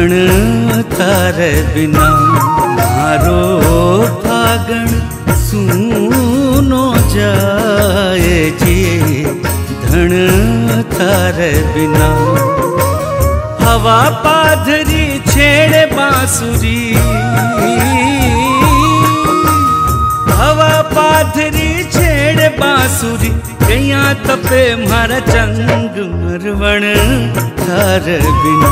फागण तार बिना मारो फागण सुनो जाए जिए धन तार बिना हवा पाधरी छेड़ बांसुरी। हवा पाधरी छेड़ बांसुरी। तपे मारा चंग मरवण थार बिना।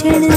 हैं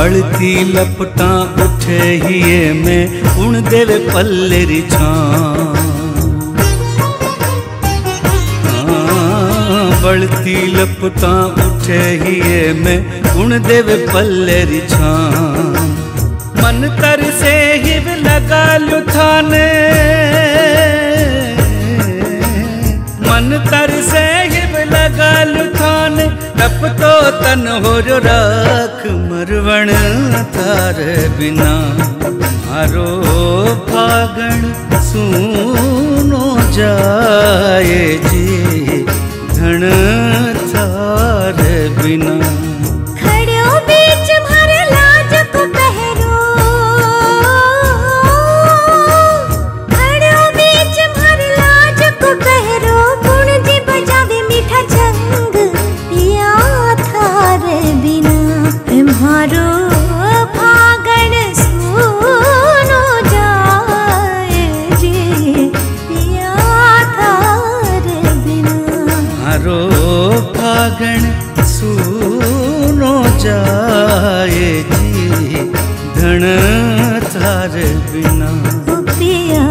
बळती लपटा उठे हिए में उण देवे पल्लेरी छां। बळती लपटा उठे हिए में उण देवे पल्लेरी छां। मन तर से हिव लगा लुथाने मन तर से हिव लगा लुथान तप तो तन हो जो राख मरवण तार बिना मारो। फागण सूनो जाए जी धन थार बिना। पिया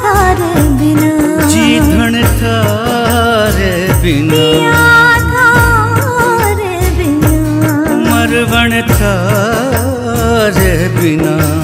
थार बिना। जी धन थार बिना। थार बिना। मरवण थार बिना।